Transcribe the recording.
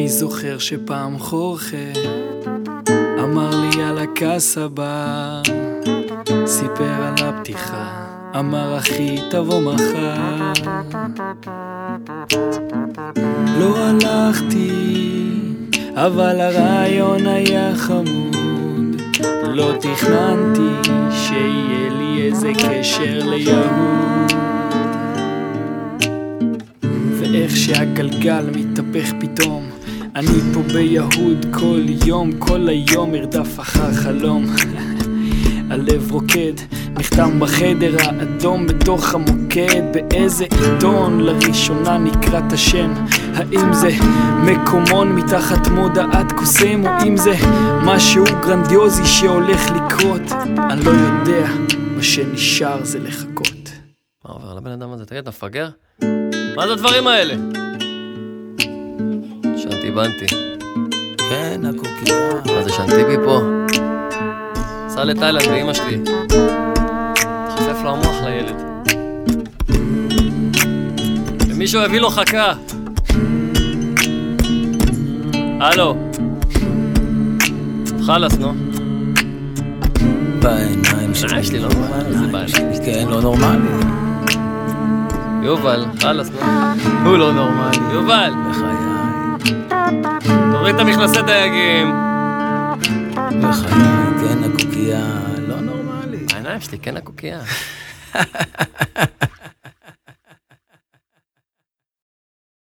אני זוכר שפעם חורכה אמר לי על הקאסה בר, סיפר על הפתיחה, אמר אחי תבוא מחר. לא הלכתי, אבל הרעיון היה חמוד, לא תכננתי שיהיה לי איזה קשר ליהוד. ואיך שהגלגל מתהפך פתאום אני פה ביהוד כל יום, כל היום ארדף אחר חלום הלב רוקד, נחתם בחדר האדום בתוך המוקד באיזה עיתון לראשונה נקרא את השם האם זה מקומון מתחת מודעת קוסם או אם זה משהו גרנדיוזי שהולך לקרות אני לא יודע, מה שנשאר זה לחכות מה עובר לבן אדם הזה? תגיד, אתה מפגר? מה זה הדברים האלה? שנתי בנתי. כן, הקוקייה. מה זה שנטיבי פה? סע לתאילנד באמא שלי. חפף לו המוח לילד. ומישהו הביא לו חכה. הלו. חלאס, נו. בעיניים שלי. העיניים שלי לא נורמלי, איזה בעיניים? כן, לא נורמלי. יובל, חלאס, נו. הוא לא נורמלי. יובל, בחיי, תוריד את המכנסי דייגים. כן, הקוקייה לא נורמלי. העיניים שלי, כן הקוקייה.